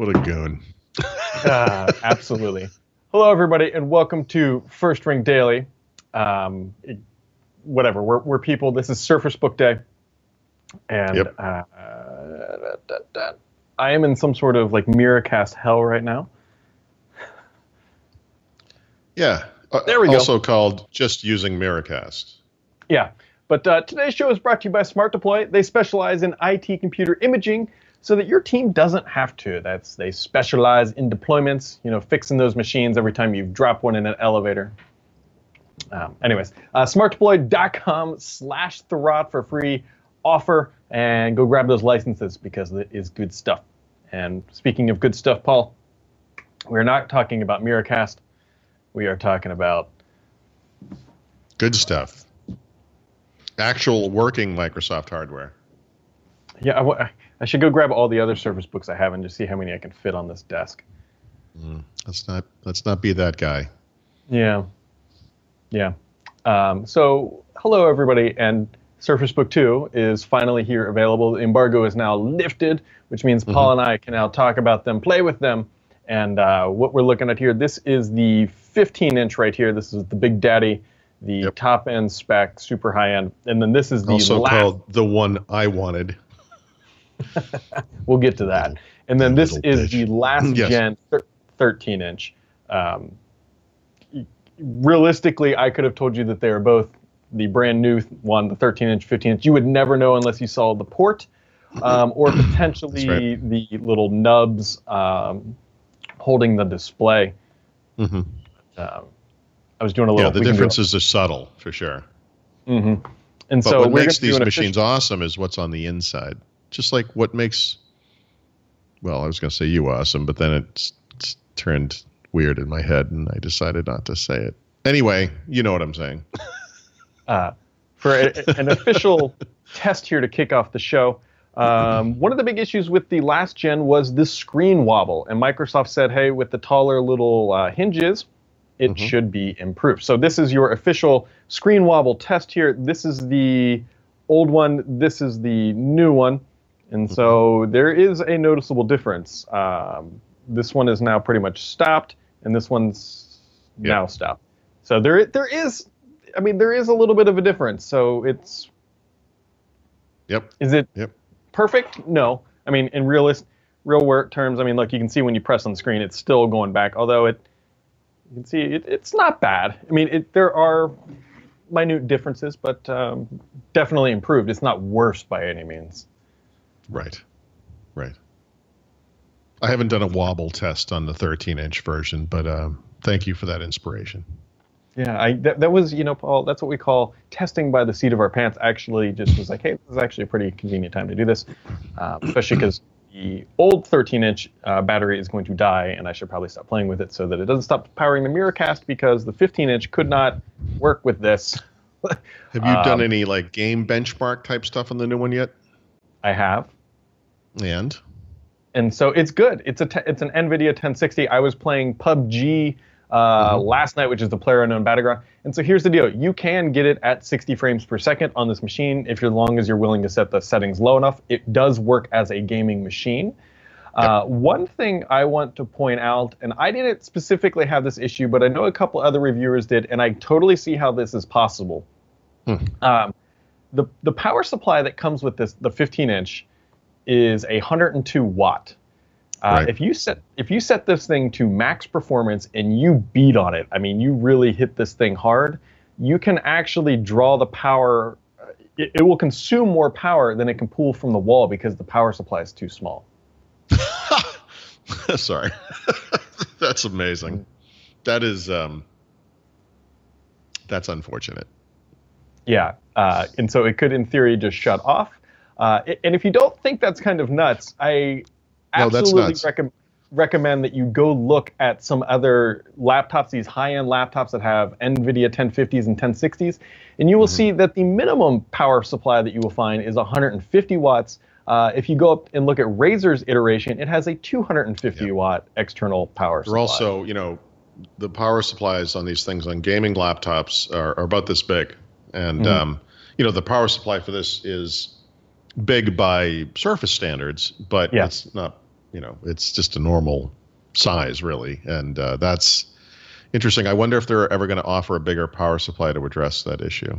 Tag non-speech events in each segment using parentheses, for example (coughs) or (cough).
What a goon. (laughs) uh, absolutely. Hello, everybody, and welcome to First Ring Daily. Um, it- whatever, we're, we're people. This is Surface Book Day. And Yep. uh, da, da, da. I am in some sort of like Miracast hell right now. Yeah. Uh, There we go. Also called just using Miracast. Yeah. But uh, today's show is brought to you by Smart Deploy. They specialize in IT computer imaging so that your team doesn't have to. That's they specialize in deployments, you know, fixing those machines every time you drop one in an elevator. Um, anyways, uh, smartdeploy.com slash Thurrott for free offer and go grab those licenses because it is good stuff. And speaking of good stuff, Paul, we're not talking about Miracast. We are talking about Good stuff. Actual working Microsoft hardware. Yeah, I, I should go grab all the other Surface books I have and just see how many I can fit on this desk. Let's not let's not be that guy. Yeah, yeah. Um, so, hello everybody, and Surface Book Two is finally here, available. The embargo is now lifted, which means Paul and I can now talk about them, play with them, and uh, what we're looking at here. This is the 15 inch right here. This is the Big Daddy, the Yep. top end spec, super high end, and then this is the Also last. called the one I wanted. (laughs) We'll get to that. And then this is bitch. the last Yes. gen thir- 13 inch. Um, realistically, I could have told you that they are both the brand new one, the 13 inch, 15 inch. You would never know unless you saw the port um, or (coughs) potentially That's the little nubs um, holding the display. hmm Um, I was doing a little. Yeah, the we can do- differences are subtle for sure. Mhm. And But so what makes these machines awesome is what's on the inside. Just like what makes, well, I was going to say you awesome, but then it's, it's turned weird in my head, and I decided not to say it. Anyway, you know what I'm saying. (laughs) uh, for a, an official (laughs) test here to kick off the show. Um, one of the big issues with the last gen was the screen wobble, and Microsoft said, "Hey, with the taller little uh, hinges, it Mhm. should be improved." So this is your official screen wobble test here. This is the old one. This is the new one, and so there is a noticeable difference. Um, this one is now pretty much stopped, and this one's now stopped. So there, there is I mean, there is a little bit of a difference. So it's Yep. is it Yep. perfect? No. I mean, in realist real work terms, I mean, look, you can see when you press on the screen, it's still going back. Although it, you can see it, it's not bad. I mean, it, there are minute differences, but um, definitely improved. It's not worse by any means. Right. Right. I haven't done a wobble test on the 13 inch version, but um, thank you for that inspiration. Yeah, I that, that was you know Paul. That's what we call testing by the seat of our pants. Actually, just was like, hey, this is actually a pretty convenient time to do this, uh, especially because the old 13-inch uh, battery is going to die, and I should probably stop playing with it so that it doesn't stop powering the Miracast because the 15-inch could not work with this. Have you done Um, any like game benchmark type stuff on the new one yet? I have, And and so it's good. It's a it's an NVIDIA 1060. I was playing PUBG uh, last night, which is the Player Unknown Battleground. And so here's the deal: you can get it at 60 frames per second on this machine if, you're long as you're willing to set the settings low enough. It does work as a gaming machine. Uh, one thing I want to point out, and I didn't specifically have this issue, but I know a couple other reviewers did, and I totally see how this is possible. Hmm. Um, the the power supply that comes with this, the 15 inch, is a 102 watt. Uh, Right. If you set if you set this thing to max performance and you beat on it, I mean you really hit this thing hard, you can actually draw the power. uh, It, it will consume more power than it can pull from the wall because the power supply is too small. (laughs) sorry, (laughs) that's amazing. That is um, that's unfortunate. Yeah, uh, and so it could, in theory, just shut off. Uh, and if you don't think that's kind of nuts, I No, absolutely nuts. recommend recommend that you go look at some other laptops, these high-end laptops that have NVIDIA 1050s and 1060s, and you will Mm-hmm. see that the minimum power supply that you will find is 150 watts. Uh, if you go up and look at Razer's iteration, it has a 250 Yeah. watt external power supply. They're supply. also, you know, the power supplies on these things on gaming laptops are, are about this big, and Mhm. um, you know the power supply for this is big by Surface standards, but Yeah. it's not you know, it's just a normal size, really, and uh, that's interesting. I wonder if they're ever going to offer a bigger power supply to address that issue.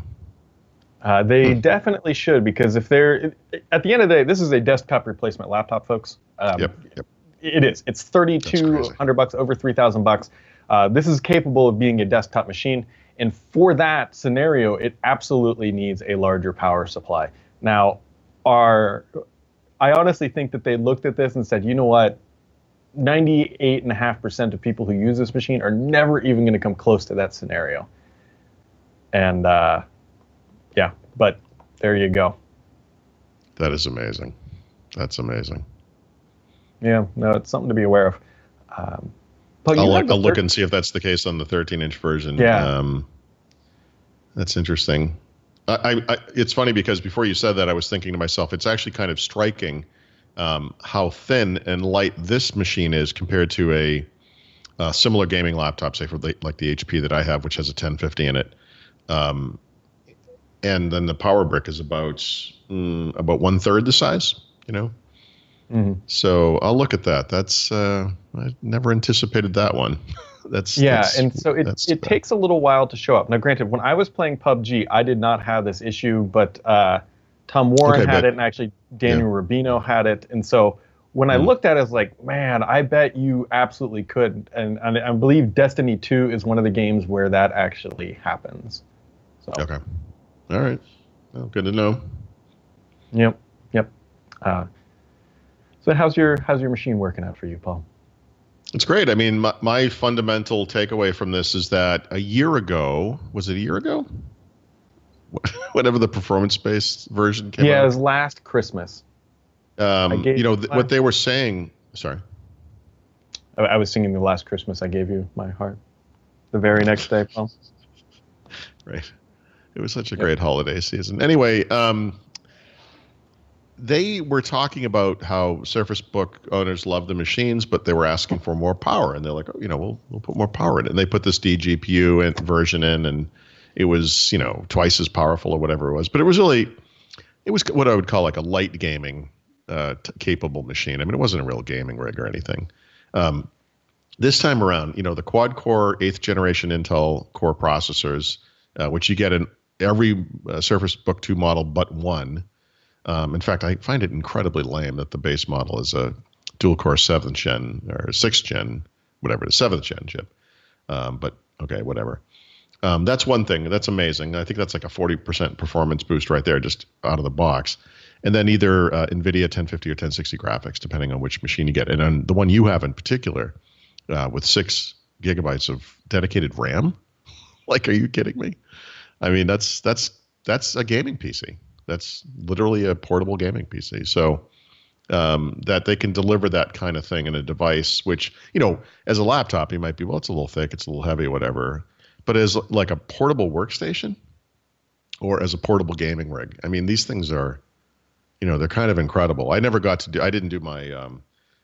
Uh, they hmm. definitely should because if they're at the end of the day, this is a desktop replacement laptop, folks. Um, yep, yep. It is. It's thirty two hundred bucks, over three thousand bucks. Uh, this is capable of being a desktop machine, and for that scenario, it absolutely needs a larger power supply. Now, our I honestly think that they looked at this and said, you know what, 98.5% of people who use this machine are never even going to come close to that scenario. And uh, yeah, but there you go. That is amazing. That's amazing. Yeah, no, it's something to be aware of. Um, I'll, look, I'll look and see if that's the case on the 13 inch version. Yeah. Um, that's interesting. I, I, it's funny because before you said that, I was thinking to myself, it's actually kind of striking um, how thin and light this machine is compared to a, a similar gaming laptop, say for the, like the HP that I have, which has a 1050 in it. Um, and then the power brick is about mm, about one third the size. You know. Mm-hmm. So I'll look at that. That's uh, I never anticipated that one. (laughs) that's yeah, that's, and so it it takes a little while to show up. Now, granted, when I was playing PUBG, I did not have this issue, but uh, Tom Warren okay, had but, it, and actually Daniel yeah. Rubino had it, and so when I mm. looked at it, I was like, man, I bet you absolutely could. And, and, I believe Destiny 2 is one of the games where that actually happens. So. Okay. All right. Well, good to know. Yep. Yep. Uh, so how's your how's your machine working out for you, Paul? It's great. I mean, my, my fundamental takeaway from this is that a year ago, was it a year ago? (laughs) whatever the performance based version came yeah, out. it was last Christmas. Um, you know, th- what they were saying. Sorry. I, I, was singing the last Christmas I gave you my heart. The very next day, Paul. (laughs) right. It was such a yep. great holiday season. Anyway, um, they were talking about how Surface Book owners love the machines, but they were asking for more power, and they're like, oh, you know, we'll we'll put more power in it. And they put this DGPU and version in, and it was you know twice as powerful or whatever it was. But it was really it was what I would call like a light gaming uh, t- capable machine. I mean, it wasn't a real gaming rig or anything. Um, this time around, you know, the quad core eighth generation Intel core processors, uh, which you get in every uh, Surface Book 2 model but one. Um, in fact, I find it incredibly lame that the base model is a dual core seventh gen or sixth gen, whatever, the seventh gen chip. Um, but okay, whatever. Um, that's one thing. That's amazing. I think that's like a 40% performance boost right there, just out of the box. And then either uh, NVIDIA 1050 or 1060 graphics, depending on which machine you get. And on the one you have in particular, uh, with six gigabytes of dedicated RAM. (laughs) like, are you kidding me? I mean, that's that's that's a gaming PC. That's literally a portable gaming PC. So um, that they can deliver that kind of thing in a device, which you know, as a laptop, you might be well, it's a little thick, it's a little heavy, whatever but as like a portable workstation or as a portable gaming rig. I mean, these things are, you know, they're kind of incredible. I never got to do. I didn't do my um,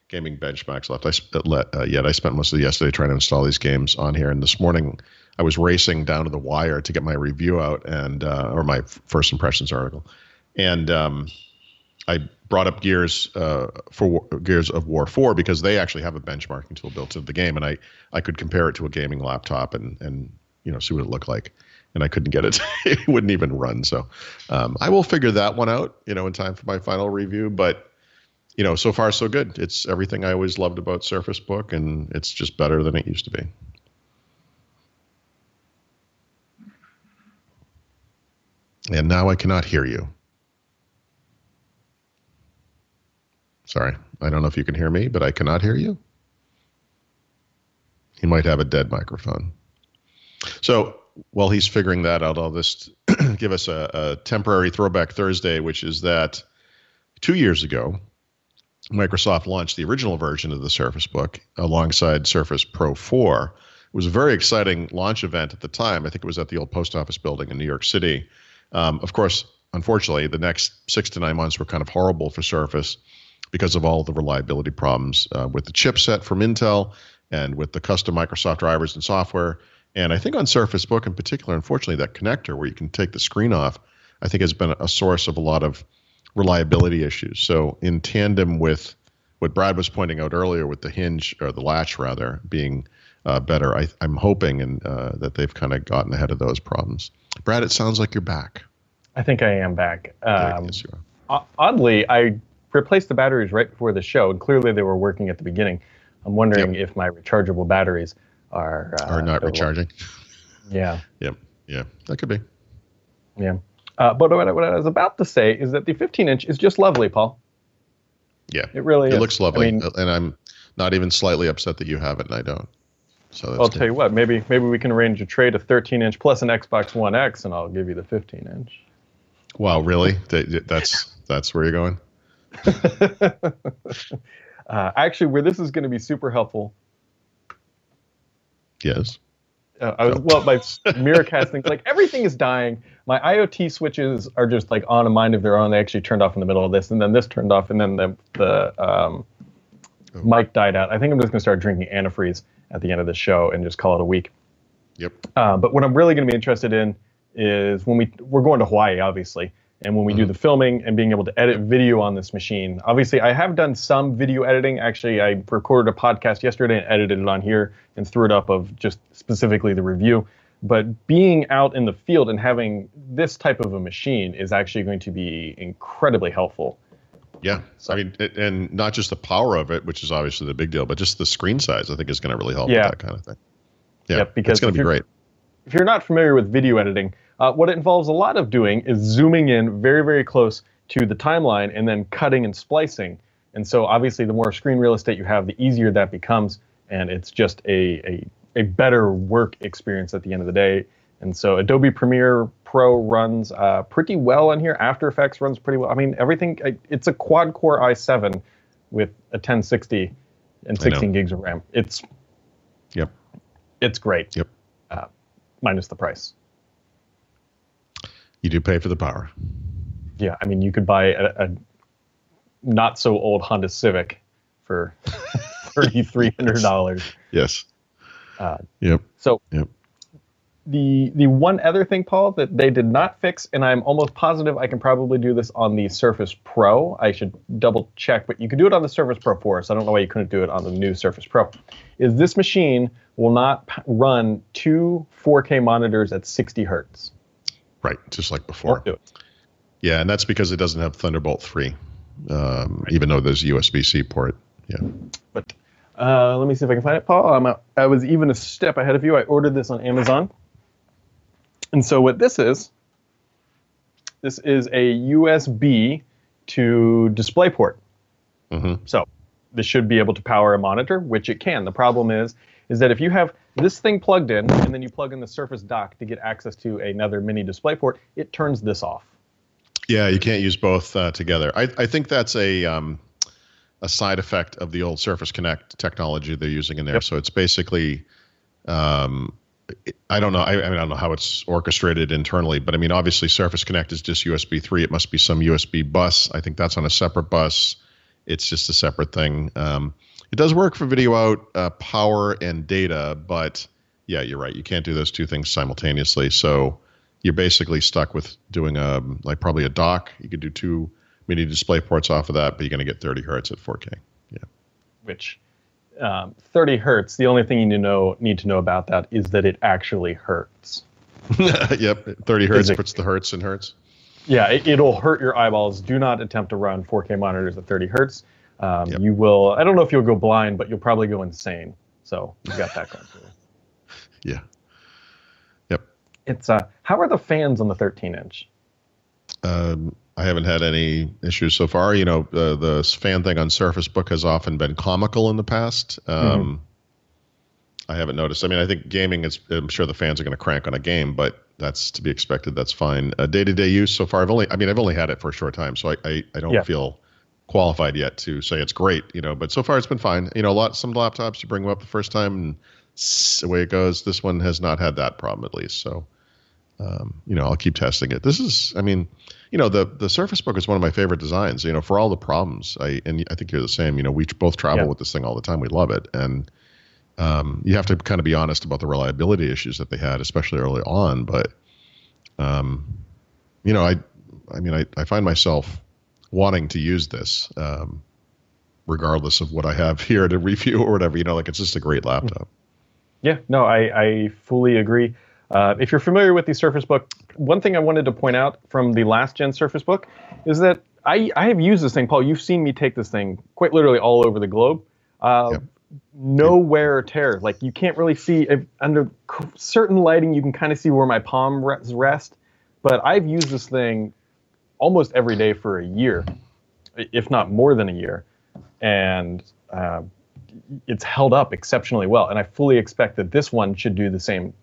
gaming benchmarks left. I uh, yet. I spent most of yesterday trying to install these games on here, and this morning I was racing down to the wire to get my review out and uh, or my first impressions article, and um, I brought up Gears uh, for Gears of War 4 because they actually have a benchmarking tool built into the game, and I I could compare it to a gaming laptop and and you know see what it looked like and I couldn't get it. (laughs) it wouldn't even run. So um, I will figure that one out, you know, in time for my final review. But you know, so far so good. It's everything I always loved about Surface Book, and it's just better than it used to be. And now I cannot hear you. Sorry, I don't know if you can hear me, but I cannot hear you. He might have a dead microphone. So while he's figuring that out, I'll just (clears throat) give us a, a, temporary throwback Thursday, which is that two years ago, Microsoft launched the original version of the Surface Book alongside Surface Pro 4. It was a very exciting launch event at the time. I think it was at the old post office building in New York City. Um, of course, unfortunately, the next six to nine months were kind of horrible for Surface because of all the reliability problems uh, with the chipset from Intel and with the custom Microsoft drivers and software and I think on Surface Book in particular, unfortunately, that connector where you can take the screen off, I think has been a source of a lot of reliability issues. So in tandem with what Brad was pointing out earlier with the hinge or the latch rather being uh, better. I, am hoping and uh, that they've kind of gotten ahead of those problems. Brad, it sounds like you're back. I think I am back. Um, yes, you are. Oddly, I replaced the batteries right before the show, and clearly they were working at the beginning. I'm wondering yep. if my rechargeable batteries are uh, are not recharging. Yeah. Yep. Yeah, that could be. Yeah. Uh, but what I, what I, was about to say is that the 15 inch is just lovely, Paul. Yeah, it really. It is. looks lovely, I mean, and I'm not even slightly upset that you have it and I don't. So I'll good. tell you what, maybe maybe we can arrange a trade of 13 inch plus an Xbox One X, and I'll give you the 15 inch. Wow, really? That's that's where you're going. (laughs) uh, actually, where this is going to be super helpful. Yes. Uh, I was, well, my Miracast things like everything is dying. My IoT switches are just like on a mind of their own. They actually turned off in the middle of this, and then this turned off, and then the the um, oh. mic died out. I think I'm just gonna start drinking antifreeze at the end of the show and just call it a week. Yep. Uh, but what I'm really gonna be interested in is when we we're going to Hawaii, obviously, and when we mm-hmm. do the filming and being able to edit video on this machine. Obviously, I have done some video editing. Actually, I recorded a podcast yesterday and edited it on here and threw it up of just specifically the review. But being out in the field and having this type of a machine is actually going to be incredibly helpful. Yeah, so, I mean, it, and not just the power of it, which is obviously the big deal, but just the screen size. I think is going to really help yeah. with that kind of thing. Yeah, because it's going to be great. If you're not familiar with video editing, uh, what it involves a lot of doing is zooming in very, very close to the timeline and then cutting and splicing. And so, obviously, the more screen real estate you have, the easier that becomes, and it's just a, a, a better work experience at the end of the day. And so, Adobe Premiere Pro runs uh, pretty well on here. After Effects runs pretty well. I mean, everything. It's a quad core i7 with a 1060 and 16 gigs of RAM. It's yep, it's great. Yep, uh, minus the price. You do pay for the power. Yeah, I mean, you could buy a, a not so old Honda Civic for (laughs) thirty three hundred dollars. yes. Uh, yep. So. Yep. The the one other thing, Paul, that they did not fix, and I'm almost positive I can probably do this on the Surface Pro. I should double check, but you can do it on the Surface Pro 4. So I don't know why you couldn't do it on the new Surface Pro. Is this machine will not run two 4K monitors at 60 hertz. Right, just like before. Do it. Yeah, and that's because it doesn't have Thunderbolt 3, um, right. even though there's a USB C port. Yeah. But uh, let me see if I can find it, Paul. I'm a, I was even a step ahead of you. I ordered this on Amazon. And so what this is, this is a USB to DisplayPort. Mm-hmm. So this should be able to power a monitor, which it can. The problem is is that if you have this thing plugged in and then you plug in the Surface dock to get access to another mini display port, it turns this off. Yeah, you can't use both uh, together. I, I think that's a um, a side effect of the old Surface Connect technology they're using in there. Yep. So it's basically, um, I don't know. I, I, mean, I don't know how it's orchestrated internally, but I mean, obviously, Surface Connect is just USB three. It must be some USB bus. I think that's on a separate bus. It's just a separate thing. Um, it does work for video out, uh, power, and data, but yeah, you're right. You can't do those two things simultaneously. So you're basically stuck with doing a um, like probably a dock. You could do two mini display ports off of that, but you're going to get 30 hertz at 4K. Yeah. Which um, 30 hertz. The only thing you need to know need to know about that is that it actually hurts. (laughs) yep, 30 hertz puts the hertz in hertz. Yeah, it, will hurt your eyeballs. Do not attempt to run 4K monitors at 30 hertz. Um, yep. You will. I don't know if you'll go blind, but you'll probably go insane. So you got that going for you. (laughs) Yeah. Yep. It's uh. How are the fans on the 13 inch? Um, I haven't had any issues so far. You know, uh, the fan thing on Surface Book has often been comical in the past. Um, mm-hmm. I haven't noticed. I mean, I think gaming is. I'm sure the fans are going to crank on a game, but that's to be expected. That's fine. Day to day use so far, I've only. I mean, I've only had it for a short time, so I I, I don't yeah. feel qualified yet to say it's great, you know. But so far, it's been fine. You know, a lot some laptops you bring them up the first time and away it goes. This one has not had that problem at least. So, um, you know, I'll keep testing it. This is, I mean, you know, the the Surface Book is one of my favorite designs. You know, for all the problems, I and I think you're the same. You know, we both travel yeah. with this thing all the time. We love it, and um, you have to kind of be honest about the reliability issues that they had, especially early on. But, um, you know, I, I mean, I, I find myself wanting to use this. Um, regardless of what I have (laughs) here to review or whatever. You know, like it's just a great laptop. Yeah, no, I, I fully agree. Uh, if you're familiar with the Surface Book, one thing I wanted to point out from the last gen Surface Book is that I, I have used this thing, Paul. You've seen me take this thing quite literally all over the globe. Uh, yep. No wear or tear. Like you can't really see if, under certain lighting, you can kind of see where my palm rests rest. But I've used this thing almost every day for a year, if not more than a year, and uh, it's held up exceptionally well. And I fully expect that this one should do the same.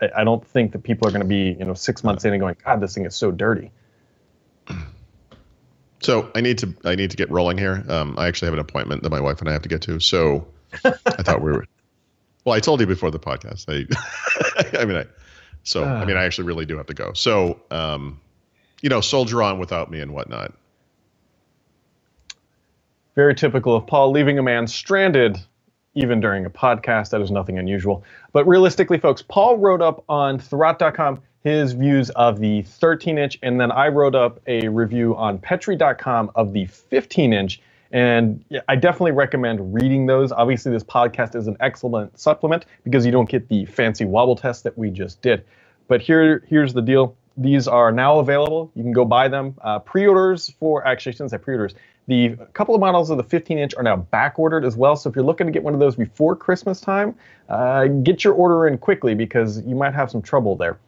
I, I don't think that people are going to be, you know, six months in and going, God, this thing is so dirty. So I need to I need to get rolling here. Um, I actually have an appointment that my wife and I have to get to. So (laughs) I thought we were. Well, I told you before the podcast. I, (laughs) I mean, I. So uh, I mean, I actually really do have to go. So, um, you know, soldier on without me and whatnot. Very typical of Paul leaving a man stranded even during a podcast. That is nothing unusual. But realistically, folks, Paul wrote up on Thurrott.com his views of the 13 inch, and then I wrote up a review on Petri.com of the 15 inch. And I definitely recommend reading those. Obviously, this podcast is an excellent supplement because you don't get the fancy wobble test that we just did. But here, here's the deal. These are now available. You can go buy them. Uh, pre-orders for actually, I shouldn't say pre-orders. The couple of models of the 15 inch are now back ordered as well. So if you're looking to get one of those before Christmas time, uh, get your order in quickly because you might have some trouble there.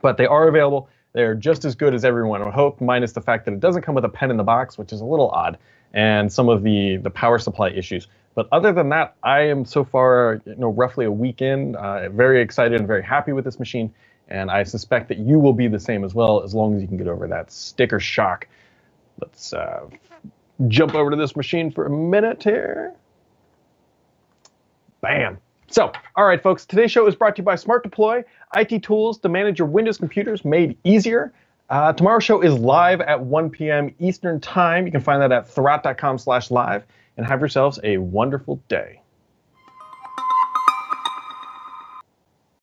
But they are available. They're just as good as everyone would hope, minus the fact that it doesn't come with a pen in the box, which is a little odd, and some of the the power supply issues. But other than that, I am so far, you know, roughly a week in, uh, very excited and very happy with this machine. And I suspect that you will be the same as well, as long as you can get over that sticker shock. Let's uh, jump over to this machine for a minute here. Bam. So, all right, folks, today's show is brought to you by Smart Deploy, IT tools to manage your Windows computers made easier. Uh, tomorrow's show is live at 1 p.m. Eastern Time. You can find that at thurrott.com slash live, and have yourselves a wonderful day.